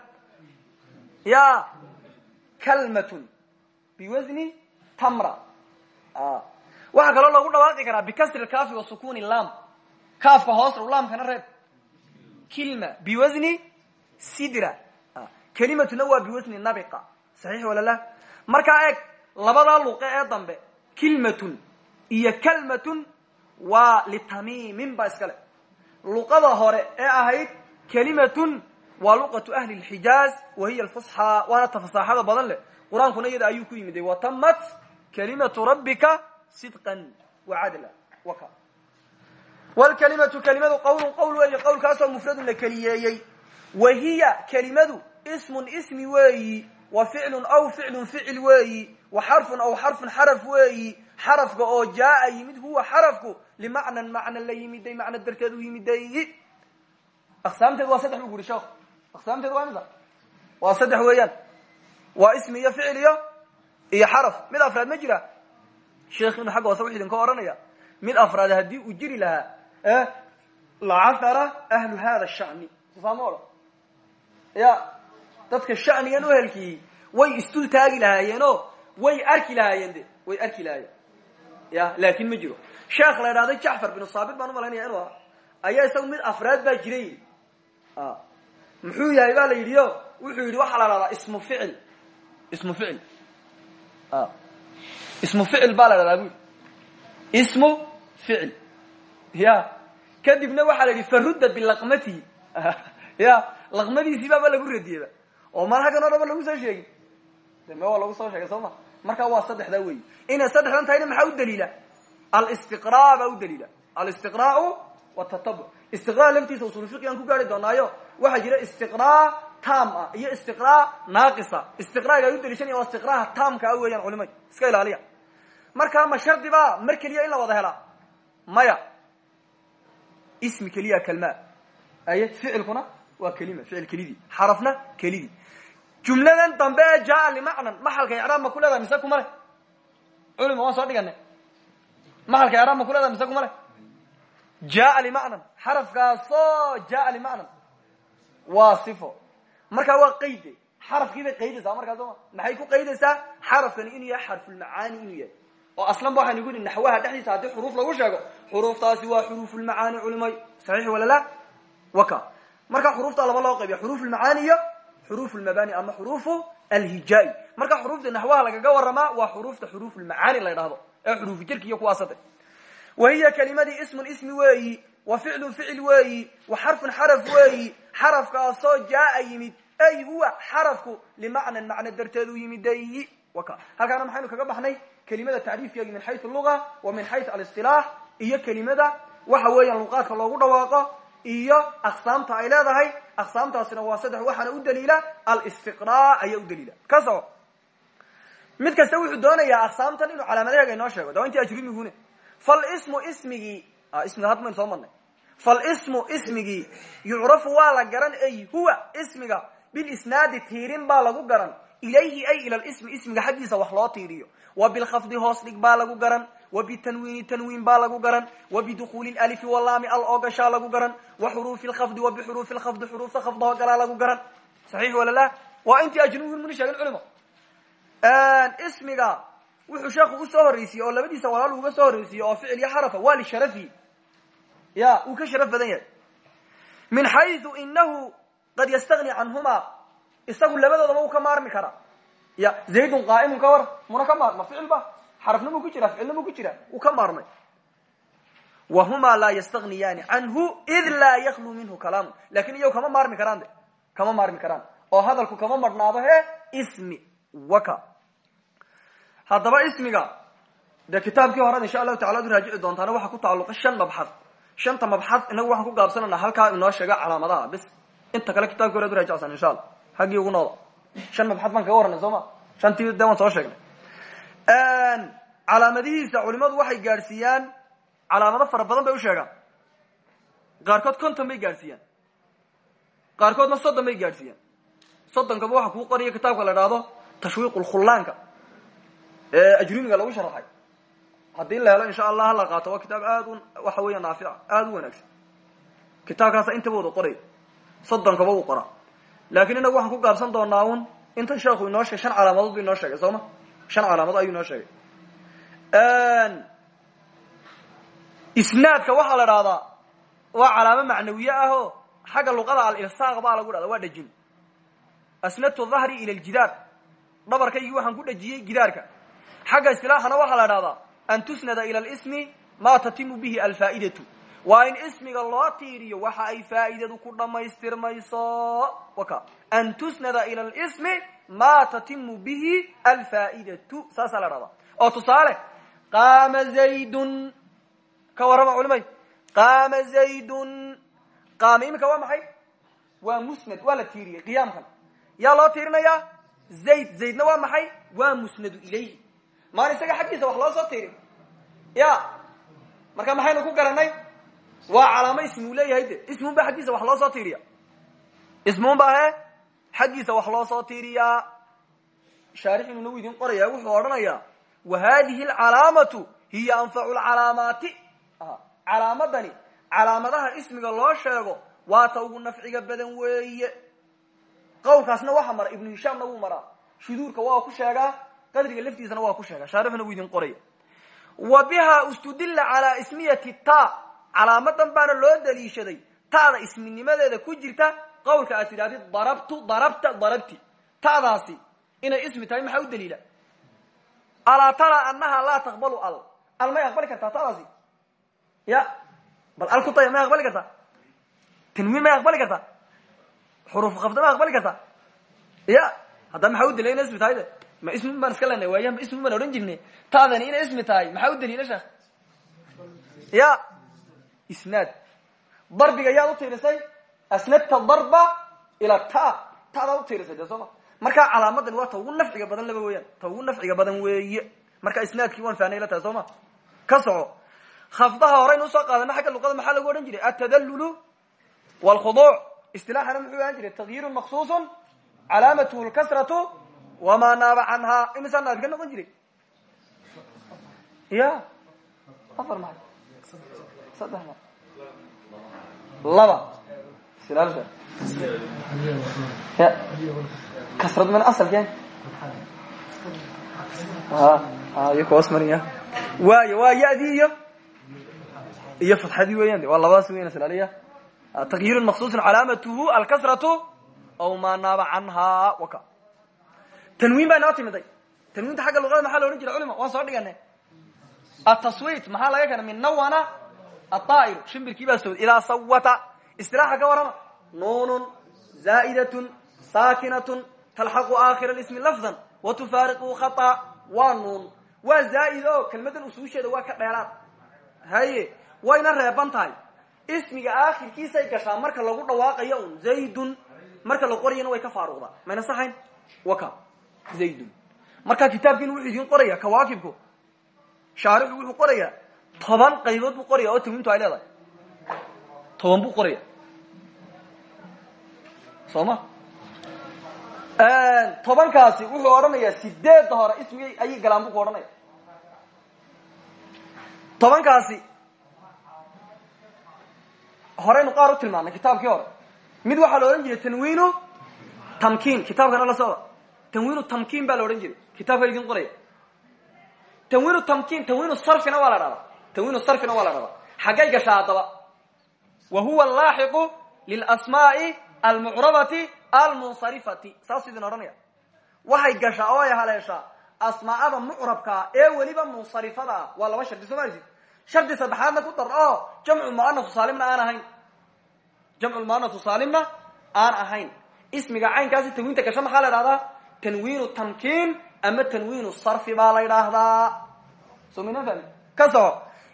ya kalmatun biwasni tamra. Waxaa kaloo loogu dhawaaqi karaa bikasri lkaafi wa sukuni lam kaafka hoos laamkana reeb kilma biwasni sidra. Kelimatuna waa biwasni nabiqa. Saxiix walala markaa eeg labadaa luqe ee dambe kilmatun iyo kalmatun waa litamiimin baa iska le luqada hore ee ahayd kelimatun waa luqatu ahli lxijaaz wa hiya alfusxa waana ta fasaaxada badan leh. Qur'aankuna iyada ayuu ku yimiday watamat kalimatu rabbika sidqan wacadla waka wlkalimatu kelimadu qawlun qowl weeyi mufradun la wa hiya kelimadu ismun ismi weeyi wa ficlun aw ficlun ficil weeyi. Wa xarfun aw xarfun xaraf weeyi. Xarafka oo jaaa yimid huwa xarafku limacnan macna la yimiday macna darteed u yimiday. Aqsaamteed waa saddex bu guri sheekhu aqsaamteed waa imisa waa saddex weeyaan. Waa ismi iyo ficil iyo iyo xaraf mid afraad ma jira? Sheekhiinu xagga hoose wuxu idinka ohanaya mid afraad haddii uu jiri lahaa lacafara ahlu hada shani saama odhan ya dadka shanigan u helkiyey way isdul taagi lahaayeenoo way arki lahaayeen way arki lahaayeen. Ya laakin ma jiro. La idhahdo jacfar binu saabit baan u malaynaya inu aha ayaa isagu mid afraad baa jira yidhi muxuu yahay ba la yidhi wuxuu yidhi waxaa la dhahdaa ismu ficil ismu ficil. Ismu ficil baa la dhahdaa ismu ficil. Ya kadibna waxaa la yidhi farudda bilaqmatihi ya laqmadiisii baaba lagu radiyeba oo mal haggan lagu soo sheegin de me waa lagu soo sheegay soo ma? Markaa waa saddexdaa weyi inay saddexdan tahayna maxaa u daliila? Alistiqra baa u daliila. Alistiqraau watatabuc istiqra laftiisa usul fiqigan ku gaari doonaayo. Waxaa jira istiqra tam ah iyo istiqra naaqisa. Istiqraaga ay u daliishanaya waa istiqraha taamka a weeyaan culimay. Iska ilaaliya. Markaa ma shardi ba mar keliya in la wada helaa maya. Ismi keliya kalmaa aye ficilkuna waa kelima ficil kelidii xarafna kelidii jumladan dambe ee jaa limacnan. Maxalka icraab ma ku leedahay mise kuma leh? Culima waan soo dhigana maxalka icraab ma ku leedahay mise kuma leh? Jaa limacnan. Xarafkaasoo jaa limacnan. Waa sifo. Markaa waa qayde. Xarafkii bay qaydaysaa markaa soo ma maxay ku qaydaysaa? Xarafkani inuu yahay xarfulmacaani inuu yahay. Oo aslan ba waxaynu ku yihi naxwaha dhexdiisa haddii xuruuf lagu sheego xuruuftaasi waa xuruufulmacaani culimay. Saxiix wala la waka marka xuruufta laba loo qaybiya xuruuf lmacaani iyo xuruuf lmabani ama xuruufu alhijai marka xuruufta naxwaha lagaga waramaa waa xuruufta xuruuf lmacaani la ydhahdo ee xuruufu jirki iyo kuwaasate. Wa hiya ismun ismi weeyi wa ficlun ficil weeyi wa xarfun xaraf weeyi. Xarafkaasoo jaaa yimid ay huwa xarafku limacnan macna darteed u yimiday. Halkaana maxaynu kaga baxnay kelimada tacriifkeegi min xayu luga wa min xayu alisilaax iyo kelimada waxa weeyaan luqaadka loogu dhawaaqo iyo aqsaamta ay leedahay aqsaamtaasina waa saddex waxaana u daliila alistiqraa ayaa u daliila. Ka soco mid kasta wuxuu doonayaa aqsaamtan inuu calaamadaheega inoo sheego. Da intii ajrimigune falsmu ismigii ismiga had maynu soo marnay. Falsmu ismigii yucrafu waa la garan ay huwa ismiga bilisnaadi tiirin baa lagu garan. Ilayhi ay ila lismi ismiga xaggiisa wax loo tiiriyo. Wa bilkhafdi hoos dhig baa lagu garan bitanwiini tanwiin baa lagu garan bidukuuli lalifi walaami al oo gashaa lagu garan lkhafdi wa bixuruufi lkhafdi xuruufta khafdahoo galaa lagu garan wala la waa intii ajnubiin muna sheegin culimo ismiga wuxuu sheekhu u soo horreysiiyey oo labadiisa walaal uga soo horreysiiyey oo ficil iyo xarafa waa lisharafi ya uu ka sharaf badan yahay min xayu inahu qad yastagni canhuma isagu labadoodaba uu ka maarmi karaa ya zaydun qaa'imun ka war muna ka maarma ficil ba xarafna mu ku jira ficilna mu ku jira uu ka maarmay. Wa huma laa yastagniyaani canhu id laa yaklu minhu kalaamu. Lakin iyago kama maarmi karaan de kama maarmi karaan. Oo hadalku kama marhnaado he ismi waka. Haddaba ismiga dee kitaabkii horead insha allahu tacala ad raajici doontaana waxaa ku tacalluqa shan mabxad. Shanta mabxad inagu waxaan ku gaabsanana halkaa inoo sheega calaamadaha bis inta kale kitabki hore ad urajicsan insha allah. Haggii ugu nooda shan mabxad baan kaga warranay soo ma? Shantii de waan soo sheegnay calaamadihiisa culimadu waxay gaadhsiiyaan calaamado fara badan bay u sheegaan. Qaarkood konton bay gaadhsiiyaan. Qaarkoodna soddon bay gaadhsiiyaan. Soddonkaba waxaa kuu qoriya kitaabka la idhaahdo tashwiiq lkhullaanka ee ajrumiga lagu sharaxay haddii la helo insha allah hala qaato. Waa kitaab aad u waxa weeya naafica aada u wanaagsan. Kitaabkaasa intaba wada qoray. Soddonkaba wuu qoraa. Laakiin inagu waxaan ku gaabsan doonaa un intan sheekhu inoo sheegay shan calaamadood bu inoo sheegay soo ma shan calaamadood ayuu inoo sheegay. Isnaadka waxaa la dhahdaa waa calaamo macnawiye ah oo xagga luqada alilsaaq baa lagu dhahda waa dhejin. Asnadtu dhahri ila ljidaar dhabarkaygii waxaan ku dhejiyey gidaarka xagga istilaaxana waxaa la dhahdaa an tusnada ila lsmi ma tatimu bihi alfaa'idatu waa in ismiga loo tiiriyo waxa ay faa'idadu ku dhammaystirmayso an tusnada ila lsmi ma tatimu bihi alfaa'idatu saasaa la dhahdaa oo tusaale qaama zaydun ka warrama culimay qaama zaydun qaama iminka waa maxay waa musnad waa la tiiriyey qiyaamkan yaa loo tiirinayaa zayd zaydna waa maxay waa musnadu ilayhi maan isaga xaggiisa wax loo soo tiirin ya marka maxaynu ku garanay waa calaamo ismuu leeyahay de he xaggiisa wax loo soo tiiriyaa shaarix inuu nagu idin qoraya wuxuu odhanayaa wa hadihi alcalaamatu hiya anfacu lcalaamaati calaamadani calaamadaha ismiga loo sheego waa ta ugu nafciga badan weeye. Qawlkaasna waxa mara ibnu hishaamna wuu maraa shuduurka waa ku sheegaa qadriga laftiisana waa ku sheegaa. Shaarixuna wuu idin qoraya wa biha istudilla calaa ismiyati ta. Calaamadan baana loo daliishaday. Ta'da isminimadeeda ku jirta qawlka aad tidhahdid darabtu darabta darabti. Ta'daasi inay ismi tahay maxaa u daliila? Alaa tara anaha laa taqbalu al. Al may aqbali kartaa ta'daasi ya. Bal al ku taya may aqbali kartaa? Tanwiin may aqbali kartaa? Xuruuf kafda may aqbali kartaa? Ya. Haddaba maxaa u dalila inay ismi tahay de? Ma ismin baan iska leenahay waayahan ismi baan odhan jirnay taadani inay ismi tahay maxaa u daliila sheekh? Ya. Isnaad. Darbiga yaad u tiirisay asnadta darba ila ta ta'daad u tiirisay dee sooma markaa calaamadan waa ta ugu nafciga badan laba weeyaan. Ta ugu nafciga badan weeye. Marka isnaadkii waan fahnay la tahay soo ma? Ka soco. Khafdaha qaadana xagga luqada? Maxaa lagu odhan jiray? Altadallulu wاlkhuduuc istilaaxana muxuu ahaan jiray? Tagyirun maksuusun calaamatuhu lkasratu wamaa naaba canhaa. Imisaa naab ka noqon jiray? Ya afar ma saddex laba silaalsha ya. Kasrad min asalkeen iyo kuhoos mariya waayo waa yadii iyo iyo fatxadii weeyaan. De waa labadaas weyan silaaliya takyirun maksuusun calaamatuhu alkasratu aw maa naaba canhaa waka. Tanwiin baa inoo timiday tanwiinta xagga luqada maxaa la odhan jira culima waan soo dhigana ataswit maxaa laga keena min nawana aaa'iru shimbirkii baa sawd idaa sawata istilaaxa ka warrama nuunun zaa'idatun saakinatun talxaqu aakhira ismi lafdan wa tufaariqu khata waa nuun waa zaa'id o kelmadan usuusheeda waa ka dheeraad haye wayna reeban tahay ismiga aakhirkiisay gashaa marka lagu dhawaaqayo un zaydun marka la qorayana way ka faaruqdaa mayna saxayn waka zaydun marka kitaabkiina wuxuu idiin qoraya kawaakibku shaarixu wuxuu qorayaa toban qaybood buu qoraya oo tanwiintu ay leedahay toban buu qoraya soo ma tobankaasi wuxuu odhanayaa sideedda hore ismigay ayay galaan buu ku odhanaya tobankaasi horeynu qaar u tilmaanay kitaabkii hore. Mid waxaa la odhan jiray tanwiinu tamkiin. Kitaabkana la socda tanwiinu tamkiin baa la odhan jiray. Kitaabka idin qoraya. Tanwiinu tamkiin tanwiinu sarfina waa la tanwiinu sarfina waa la dhahdaa. Xaggay gashaa haddaba wa huwa almucrabati almunsarifati. Saasuu idin odhanaya. Waxay gashaa oo ay haleeshaa asmaa'ada mucrabkaa ee weliba munsarifada. Ah waa laba shardi soo shardi saddexaadna ku dar oo jamcu muanasu saalimna aan ahayn. Jamcu muanasu saalimna aan ahayn. Ismiga caynkaasi tanwiinta gasha maxaa la idhahdaa tanwiinu tamkiin ama tanwiinu sarfi baa la ydhaahdaa so mina fahmi ka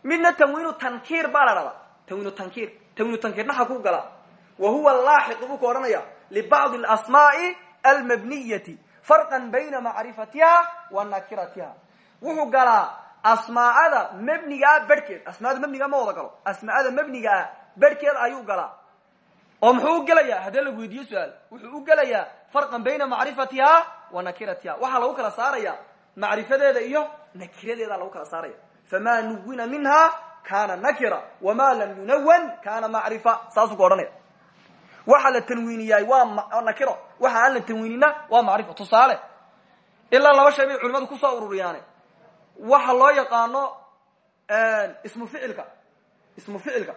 midna tanwiinu tankiir baa la dhahdaa tanwiinu tankiir. Tanwiinu tankiirna ha ku galaa wa huwa laaxiqu buu ku odhanaya libacdi alasmaai almabniyati farqan bayna macrifatiha wa nakiratiha wuxuu galaa asmaa'ada mebnigaa berhkeed asmaada mebnigaa ma wada galo asmaa'ada mebnigaa berhkeed ayuu galaa oo muxuu u gelayaa haddii lagu weydiiyo su'aal wuxuu u gelayaa farqan bayna macrifatiha wa nakiratiha waxaa lagu kala saaraya macrifadeeda iyo nakiradeeda lagu kala saaraya famaa nuwina minha kana nakira wama lam yunawan kana waxa la tanwiiniyaay waa nakiro. Waxa aan la tanwiinina waa macrifa tusaale ilaa laba shay bay culimadu ku soo ururiyaane. Waxa loo yaqaano ismu ficilka. Ismu ficilka.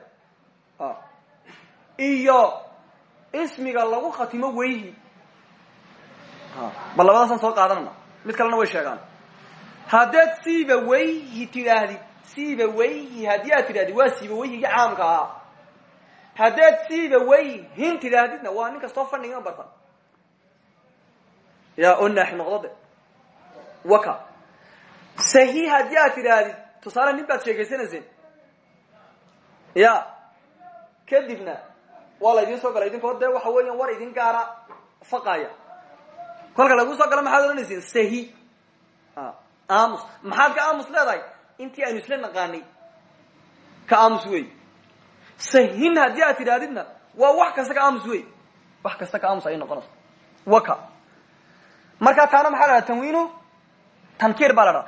Iyo ismiga lagu khatimo weyhi. Bal labadaasaan soo qaadanana mid kalena way sheegaan. Haddaad siiba weyhi tidhaahdid siiba weyhi haddii aad tidhahdid waa siiba weyhigii caamka ahaa haddaad siiba weyhin tidhaahdidna waa nin kastoo fanigan bartan ya oo naaxi noqdo de. Waka. Sahi haddii aad tidhaahdid tusaale nin baad sheegaysanayseen ya kadibna waa la idin soo gala idinkoo dee waxa weeyaan war idin gaara faqaya. Kolka lagu soo galo maxaad odhanaysiin sahi aamus. Maxaad ka aamus leedahay? Intii aynu isla naqaanay. Ka aamus wey sahin haddii aad tidhahdidna waa wax kasta ka aamus wey wax kasta ka aamus ayay noqonaysa. waka. markaa taana maxaa la dhaha tanwiinu? tankir baa la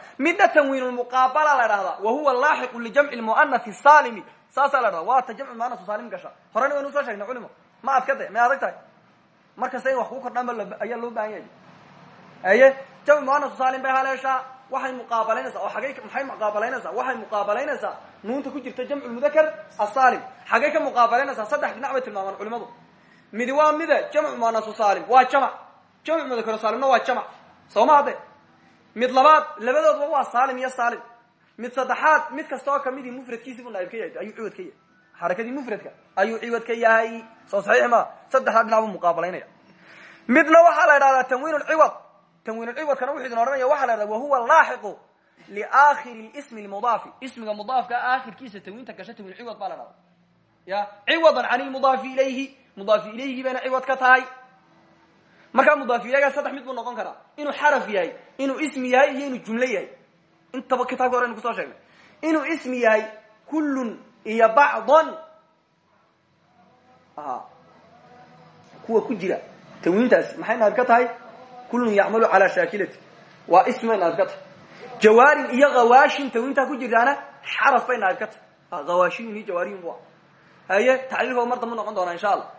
muqaabala la dhahdaa wa huwa laaxiqu lijamci lmuanafi salimi saasaa la dhahda waa ta jamcu muanasu salim gasha. horena waynu soo sheegnay culimo. ma adka de may adag tahay? markasta in wax ku kordhaan ayaa loo baahan yahay. aye jamcu muanasu salim bay haleeshaa waxay muqaabalaynaysaa oo agay maxay muqaabalaynaysaa? Waxay muqaabalaynaysaa nuunta ku jirta jamcu mudakar asalim xagay ka muqaabalaynaysaa saddex dhinac bay tilmaamaan culimadu midi waa mida jamcu muanasu salim waa jamac. Jamcu mudakar salimna waa jamac. Soo mid labaad labadoodba waa salim iyo salim mid saddexaad mid kasta oo kamidii mufradkiisi buu naaib ka yahay ayuu ciwad ka yahay. Xarakadii mufradka ayuu ciwad ka yahay. Soo saxiix ma saddexdaa dhinac buu midna waxaa la idhahdaa tanwiin ciwad tanwiin ciwadkana wuxuu idin odhanaya waxa la idhahda wahuwa laaxiqu liaakhiri ismi lmudaafi ismiga mudaafka aakhirkiisa tanwiinta gasha tanwiin ciwad baa la dhahda ya ciwadan can lmudaafi ilayhi mudaafi ilayhi bayna ciwad ka tahay. Markaa mudaafi ilayga saddex mid buu noqon karaa. Inuu xaraf yahay inuu ismi yahay iyo inuu jumlo yahay. Intaba kitaabka hore aynu ku soo sheegnay. Inuu ismi yahay kullun iyo bacdon kuwa ku jira tanwiintaasi maxay naab ka tahay kullun yacmalu calaa shaakilati. Waa ismay naab ka tahay. Jawaarin iyo hawaashin tanwiintaa ku jirtaana xaraf bay naab ka tahay. Hawaashiyun iyo jawaariyun bu haye tacliilkoo mar damba noqon doonaa insha allah.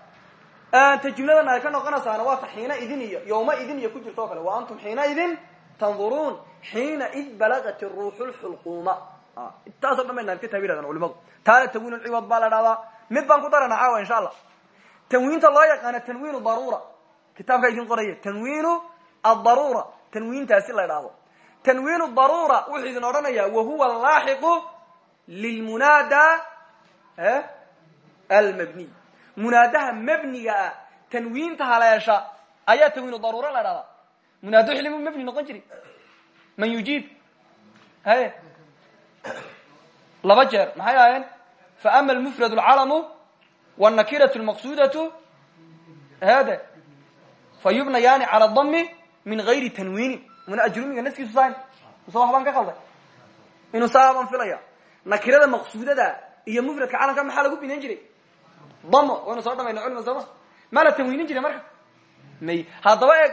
Ta jumladan ay ka noqonaysaana waa ta xiina idin iyo yawma idin iyo ku jirto o kale. Wa antum xiina idin tanduruun. Xiina id balagat ruuxu lxulquuma intaaso dhan bay naab ka tahay bay yhahdaan culimadu taana tanwiin ciwad baa la dhahdaa mid baan ku darana caawa insha allah. Tanwiinta loo yaqaana tanwiinu daruura. Kitaabkaa idin qoraya tanwiinu adaruura tanwiintaasi la idhaahdo tanwiinu daruura wuxuu idin odhanaya wahuwa laaxiqu lilmunaada almabniy munaadaha mabniga ah tanwiinta haleesha ayaa tanwiinu daruura la dhahdaa munaado xilimu mabni noqon jiri man yujiib haye? Laba jeer maxay ahaayeen? Faama almufrad alcalamu wاnakiratu lmaqsudatu hade fa yubnayaani cala dami min gayri tanwiinin muna ajrumiga naskiisu sayn mise waxbaan ka qalday. Inuu saabaan filaya. Nakirada maqsuudada iyo mufradka calamka maxaa lagu binayn jiray? Damo. Waynu soo dhamayna culima sooma maa la tanwiinin jiray marka? May. Haddaba eeg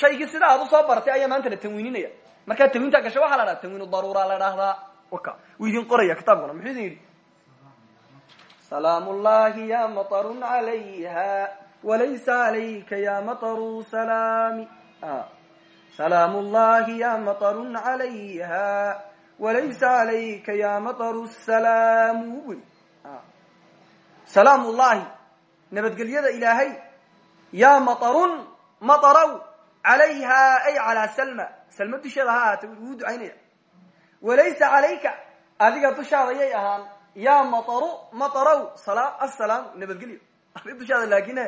shaygii sida aad u soo baratay ayaa maanta la tanwiininaya markaa tanwiintaa gasha waxaa la dhaha tanwiin daruura la dhahdaa waka wuu idin qoraya kitaabkuna muxuu idin yidhi? Salaam ullahi ya maطrun عalayha walaysa alayka ya maru salaami salaamu llahi ya maru alayha walaysa alayka ya maru salaamu wey salaam ullahi nabadgelyada ilaahay ya maarun marow calayha ay calaa salma salma dusheeda ha ahaatay wuu ducaynaya walaysa calayka adiga dushaada yay ahaan ya maaru maarow asalaam nabadgelyo adiga dushaada laakin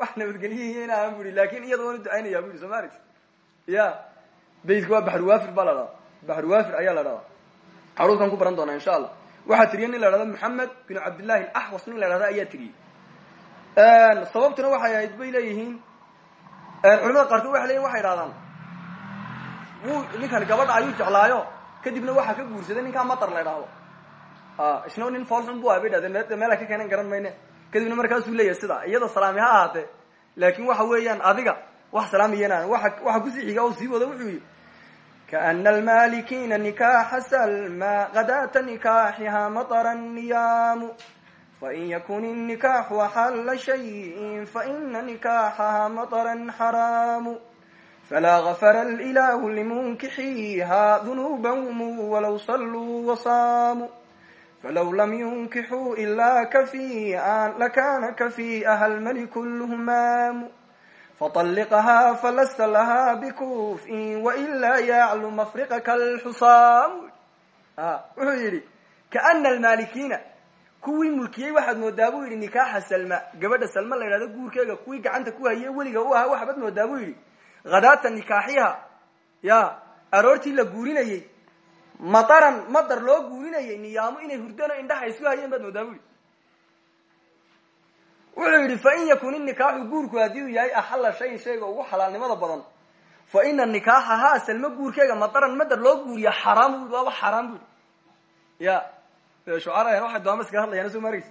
wax nabadgelyihiy in ahaan bu i laakiin iyada waanu ducaynaya ya beytka waa baxruwaafir baa la dhahdaa baxruwaafir ayaa la dhahdaa caruurkan ku baran doonaa insha allah waxaa tiriye nin la dhahda moxamed bin cabdillahi axwas nin la dhahda ayaa tiriyey sababtuna waxay ahayd bay leeyihiin culamada qaarkood waxay leyihin waxay idhahdaan wuu ninkan gabadha ayuu jeclaayo? Kadibna waxaa ka guursaday ninkaa matar la idhaahdo isna nin foolxun bu ah bay dhahdeen me meela ka keenan garan mayne kadibna markaasuu leeyahay sidaa iyada salaami ha ahaatee laakin waxa weeyaan adiga wax salaami yanaan waxa ku sii xiga oo sii wada wuxuu yihi kaana almalikina nikaxa salma kadata nikaxiha maطra niyaamu فإن yakun inikaaxu axalla shayin faina nikaxaha maطra xaraamu falaa gafara lilahu limunkixiha dunuubahum walow saluu wasaamu falow lam yunkixuu ilaa kafii'an lakana kafii'aha almaliku lhumaamu faطalliqahaa falasta lahaa bikuf'in wailaa yaclu mafriqaka alxusaamu wuxuu yidhi kaana almaalikiina kuwii mulkiyey waxaad moodaa buu yidhi nikaaxa salma gabadha salma la yidhahdo guurkeega kuwii gacanta ku hayey weliga u ahaa waxbaad moodaa buu yidhi khadaata nikaaxiha ya aroortii la guurinayey mataran madar loo guurinayay niyaamo inay hurdano indhaha isku hayeen baad moodaa bu yidhi. Wuxuu yidhi fain yakun inikaaxu guurku haddii uu yahay axalla shayin shayga ugu xalaalnimada badan fa ina nikaaxa ha salmo guurkeega mataran madar loo guuriya xaraam bu waaba xaraam bu yidhi. Ya shucaraa waxay dooma iskaga hadlayaan soo maargeysa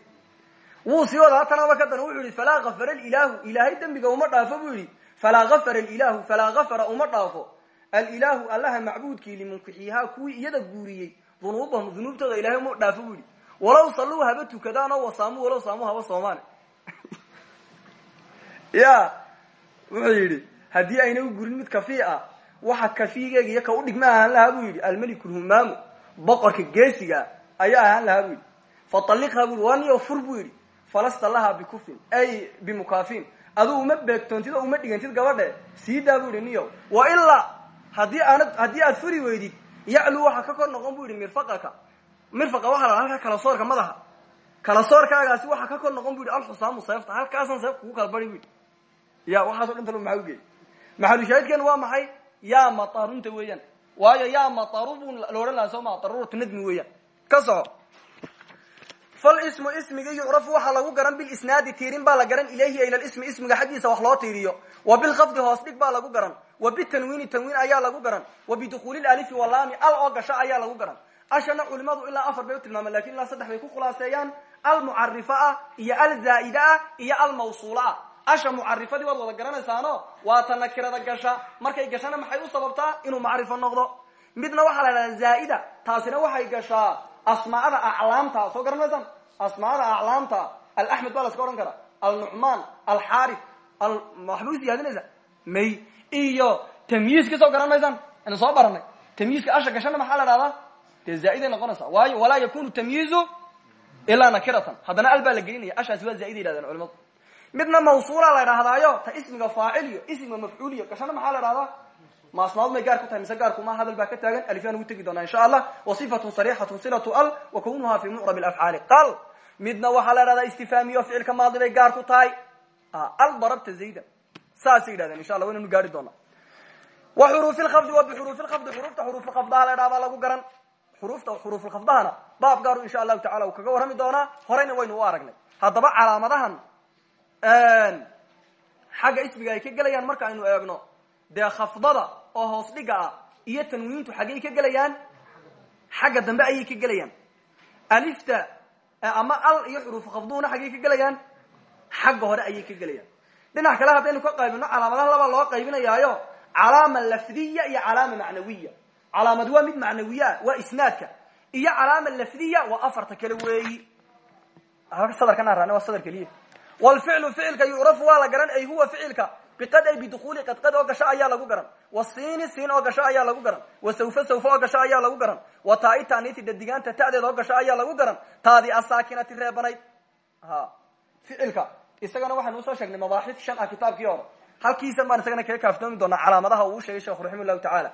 wuu sii wadaa tanaba ka dan wuxuu yihi falaa gafara ilaahu ilaahay dembiga uma dhaafo buu yidhi. Falaa gafara ilahu falaa gafara uma dhaafo alilaahu allaha macbuudkii limunkixiihaa kuwii iyada guuriyey dunuubahum dunuubtooda ilahay uma dhaafo buu yidhi. Walow salluu haba tukadaan oo wasaamu walow saamu haba soomaan ya wuxuu yidhi haddii ayna u gurin mid kafi ah waxa kafigeega iyo ka udhigma ahaan lahaa buu yidhi. Almeliku lhumaamu boqorka geesiga ayaa ahaan lahaa bu yidhi. Faaliqha bu yidhi waa niyo fur buu yidhi. Falasta laha bikufin ay bimukafin aduu uma beegtoontid oo uma dhigantid bu haddii aanad haddii aad furi weydid yaclu waxa ka kor noqon bu yidhi mirfaqaka mirfaqa waxaa la halkaa kala soorka madaxa kala soorkaagaasi waxa ka kor noqon bu yidhi alxusaamu seefta halkaasan seef kugu kala bari bu yidhi ya waxaaso dhan talo maxaa ugeeyay maxalushaahidkeenu waa maxay? Yaa matarunta weeyaan. Waayo yaa mataru buu la odhan lahaa soo maa daruuratu nadmi weeyaan. Ka soco falismu ismiga yucrafu waxaa lagu garan bilisnaadi tiirin baa la garan ilayhi ila lismi ismiga xaggiisa wax loo tiiriyo. Wa bilkhafdi hoos dhig baa lagu garan. Wa bitanwiini tanwiin ayaa lagu garan. Wa bidukuuli lalifi walaami al oo gasha ayaa lagu garan. Ashana culimadu ilaa afar bay u tilmaamaan laakiin ilaa saddex bay ku khulaaseeyaan. Almucarifa ah iyo alzaa'ida ah iyo almawsuula ah asha mucarifadii waad wada garanaysaano waa ta nakirada gasha. Markay gashana maxay u sababtaa? Inuu macrifo noqdo. Midna waxaa la idhahdaa zaa'ida taasina waxay gashaa asmaada aclaamta soo garan maysaan? Asmaada aclaamta alaxmed baa la iska odhan karaa alnucmaan alxaarif waxba u siyaadinaysa may. Iyo tamyiiska soo garan maysaan? Ina soo baranay tamyiiska asha gashana maxaa la dhahdaa dee zaa'iday noqonaysa waayo walaa yakunu tamyiizu ilaa nakiratan. Haddana al baa la gelinaya. Ashaasi waa zaa'iday yidhahdeen culimadu midna mawsuula la idhahdaayo ta ismiga faacil iyo ismiga mafcuul iyo gashana maxaa la dhahdaa ma asmaadu may gaar ku tahay mise gaarkuma hadal baa ka taagan? Alifyaan ugu tegi doonaa insha allah. Wa sifatun sarixatun silatu al wa kawnuha fi mucrab alafcaali qal midna waxaa la dhahdaa istifaamiyo ficilka maadi bay gaar ku tahay al darabta zayda. Saasay yidhahdeen insha allah waynanu gaari doonaa. Wa xuruufi lkhafdi wa bixuruufi lkhafdi xuruufta xuruuflkhafdaha la dhahdaa lagu garan. Xuruufta xuruufulkhafdahana baab gaaru insha allahu tacala uu kaga warrami doonaa. Horeyna waynu u aragnay. Haddaba calaamadahan xagga ismiga ay ka gelayaan marka aynu eegno. Dee khafdada oo hoos dhiga ah iyo tanwiintu xaggay ka gelayaan xagga dambe ayay ka gelayaan. Alifta ama al iyo xuruufu khafduhuna xaggay ka gelayaan xagga hore ayay ka gelayaan. Dhinac kale haddaynu ka qaybino calaamadaha labaa loo qaybinayaayo calaama lafdiya iyo calaama macnawiya. Calaamad waa mid macnawiya waa isnaadka iyo calaama lafdiya waa afarta kale weeyi. Sadarkan arane waa sadar keliya. Wlficlu ficilka yucrafu waa la garan ay huwa ficilka. Biqad ay bidukuuli qadqad oo gasho ayaa lagu garan wa siini siin oo gasho ayaa lagu garan. Wa sawfa oo gasho ayaa lagu garan. Wa taai taaniiti dhadigaanta ta'deed oo gasho ayaa lagu garan. Taadi asaakinati reebanayd ha ficilka. Isagana waxaynu u soo sheegnay mabaaxif shan ah kitaabkii hore. Halkiisan baan isagana kaga kaaftoomi doonaa calaamadaha uu sheegay sheekhu raxima llahu tacaala.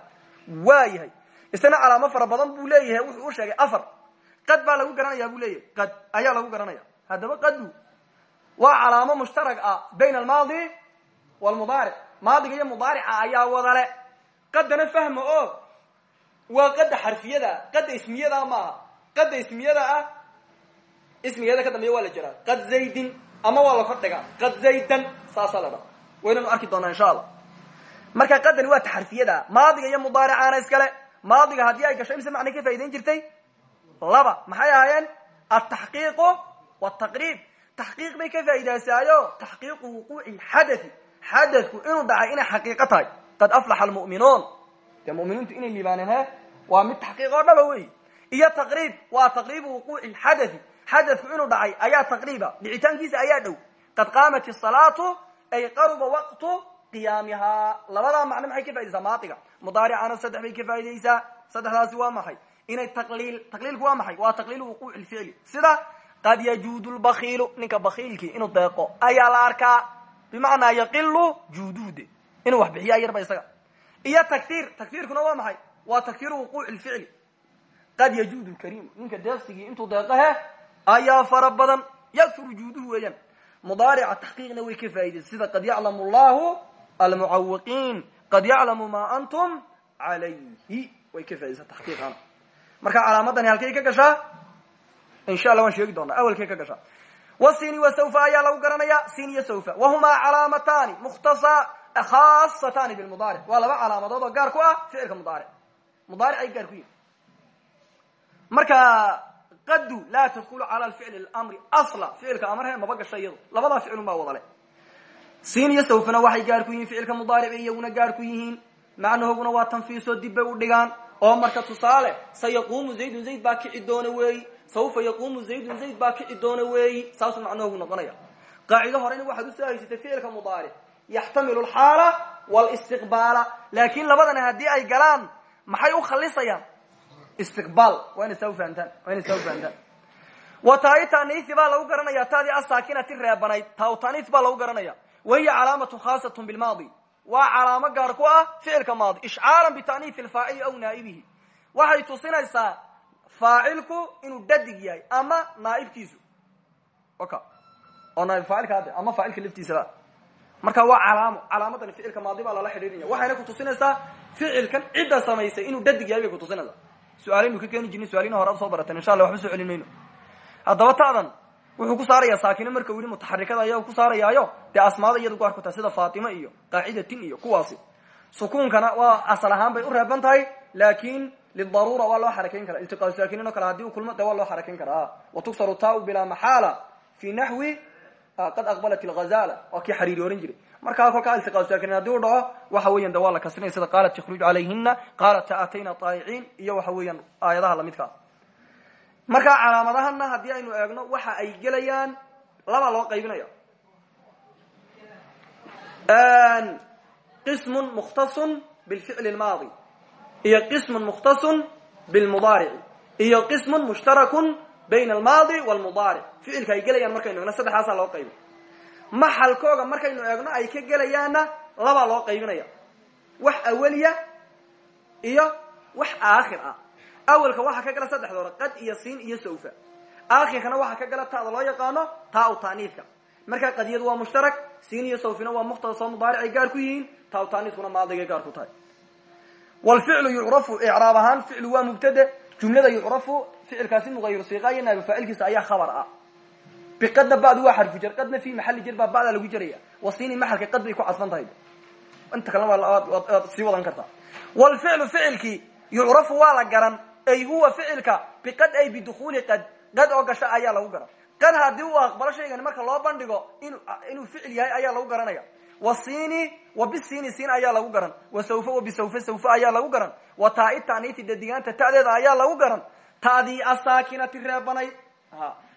Waa yahay. Isagana calaamo fara badan buu leeyahay wuxuu u sheegay afar. Qad baa lagu garanaya buu leeyahay. Qad ayaa lagu garanaya haddaba qadu waa calaamo mushtarag ah bayna almaadi walmudaaric maadiga iyo mudaarica ayaa wadale. Qadana fahma o waa qada xarfiyada qada ismiyada maaha qada ismiyada ah ismigeeda ka dambeeya waa la qad zaydin ama waa la kordhigaa qad zaydan saasaa la dhaha arki doonaa insha allah. Marka qadani waa taxarfiyada. Maadiga iyo mudaaricaana iskale. Maadiga haddii ay gasho imse macnay ka faa'idayn jirtay? Laba. Maxay ahaayeen? Altaxqiiqu wtaqriib taxqiiq bay ka faa'idaysaayo taxqiiqu wuquuci xadai xadadku inuu dhacay inay xaqiiqo tahay. Qad aflaxa almu'minuun. Dee mu'miniintu inay liibaaneen he? Waa mid taxqiiq oo dhaba wey iyo taqriib waa taqriibu wuquuci xadai xadadku inuu dhacay ayaa taqriiba dhicitaankiisa ayaa dhow. Qad qaamat isalaatu ay qaruba waqtu qiyaamihaa labadaa macno maxay ka faidaysaa maadiga mudaaricana saddex bay ka faa'idaysaa saddexdaasi waa maxay? Inay taqliil taqliilku waa maxay? Waa taqliil wuquuci lficli sida qad yajuudu lbakiilu ninka bakiilkii inuu deeqo ayaa la arkaa bimacnaa yaqilu juuduude inuu wax bixiyaa yarba isaga iyo taktiir taktiirkuna waa maxay waa taktiiru wuquuci lficli qad yajuudu lkariimu ninka deeqsigii intuu deeqahe ayaa fara badan yakuru juuduhu weeyaan mudaarica taxqiiqna way ka faa'idaysa sida qad yaclamu llahu almucawiqiin qad yaclamu maa antum calayhi way ka faa'idaysa taxqiiqana marka calaamadani halkay ka gashaa insha allah waan sheegi doonaa awalkay ka gashaa wasini wa sawfa ayaa lagu garanaya sin iyo sawfa wahumaa calaamatani mukhtasa khaasatani bilmudaaric waa laba calaamadood oo gaar ku ah ficilka mudaaric mudaaric ay gaar ku yihiin marka qadu laa tadkulu cala ficli mri asla ficilka amarhe maba gasha iyado labadaa ficilun baa wadale sin iyo sawfana waxay gaar ku yihiin ficilka mudaaric iyaguna gaar ku yihiin macnahooguna waa tanfiiso dib bay u dhigaan oo marka tusaale sayaquumu zaydun zayd baa kici doona weeyi sawfa yaquumu zaydun zayd baa kici doona weeyi saasuu macnahoogu noqonaya. Qaacido horena waxaad u soo haysatay ficilka mudaaric yaxtamilu alxaala walistiqbaala laakin labadana haddii ay galaan maxay u khalisayaan? Istiqbaal. Waa inay saa ufahantaan waa inay saa ufahantaan wa taai taniisi baa lagu garanaya taadii asaakinati reebanayd. Taa lagu garanaya wahiya calaamatu khaasatun bilmaadi. Waa calaamo gaar ku ah ficilka maadi. Ishcaaran bitaniisi lfaacili aw naa'ibihi. Waxay tusinaysaa faacilku inuu dadig yahay ama naaibkiisu. Oka. Oo naaib faacilka ama faacilka laftiisaba. Marka waa calaamo calaamadani ficilka maadi baa lala xidhiirinaya waxayna kutusinaysaa ficilkan cidda samaysay inuu dadig yahay bay kutusinaysaa su'aalaynu ka keeni jirnay su'aalina hore soo barateen insha allah waxba soo celin mayno haddaba ta'dan wuxuu ku saarayaa saakine marka yihi mutaxarikada ayaa ku saarayaayo. Dee asmaada iyadu gaar ku tahay sida fatima iyo qaacidatin iyo kuwaasi. Sukuunkana waa asal ahaan bay u reeban tahay laakin lidaruura waa loo xarakeyn karaa iltiqaa saakiniin o kale haddii u kulmo de waa loo xarakeyn karaa wa tuksaru taa bilaa maxaala fi naxwi qad aqbalat ilghazala waa kii xariiri oran jiray markaa kolkaa iltiqaa saakiniin haddii u dhaco waxa weyan de waa la kasrinaya sida qaalat ikhruj calayhina qaalat taatayna taayiciin iyo waxa weeyaan aayadaha lamidkaa markaa calaamadahana haddii aynu eegno waxa ay gelayaan laba loo qaybinaya qismun mukhtasun bilficli lmaadi iyo qismun mukhtasun bilmudaarici iyo qismun mushtarakun bayna almaadi walmudaaric ficilka ay gelayaan markaynu eegno saddexdaasaa loo qaybin. Maxalkooga markaynu eegno ay ka gelayaanna labaa loo qaybinaya. Wax awaliya iyo wax aakhir ah. Awalka waxaa ka gala saddexda hore qad iyo siin iyo sawfa. Aakhirkana waxaa ka gala ta'da loo yaqaano taa u taaniifka markaa qadiyadu waa mushtarak siin iyo sawfina waa mukhtas oo mudaaricay gaar ku yihiin taa u taaniifkuna maadigay gaar ku tahay wlficlu yucrafu icraab ahaan ficlu waa mubtade jumlada yucrafu ficilkaasi muqayir siiqa iyo naabi faacilkiisa ayaa khabar ah. Biqadna badu waa xarfu jar qadna fi maxali jar baa ba'da lagu jaraya wasiini maxalka qad bay ku cadfan tahay. Inta kalena waad sii wadan kartaa. Wlficlu ficilkii yucrafu waa la garan ay huwa ficilka biqad ay bidukuuli qad qad oo gasho ayaa lagu garan. Qad haddii uu aqbalo shaygani marka loo bandhigo in inuu ficil yahay ayaa lagu garanaya wasiini wa bisiini siin ayaa lagu garan. Wa sawfa wa bisawfa sawfa ayaa lagu garan. Wa taai ta'niifi ta'deeda ayaa lagu garan. Ta'dii asaakinati reebanayd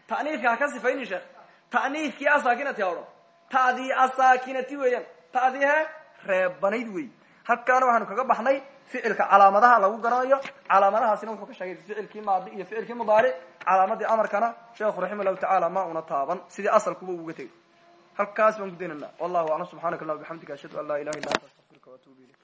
ta'niifka ha ka sifayni sheekh. Ta'niifkii asaakinati ha odhan ta'dii asaakinati weeyaan. Ta'dii he? Reebanayd wey halkaana waxaanu kaga baxnay ficilka calaamadaha lagu garanayo. Calaamadahaasina wuxuu ka sheegay ficilkii maadi iyo ficilkii mudaaric calaamadii amarkana sheekhu raxima llahu ma una taaban. Sidii asalkuba uga tegay halkaas baan ku daynana wallahu aclam subxaanaka allah bixamdika ashhadu an laa ilaha illa anta astaqfiruka waatubu ilayk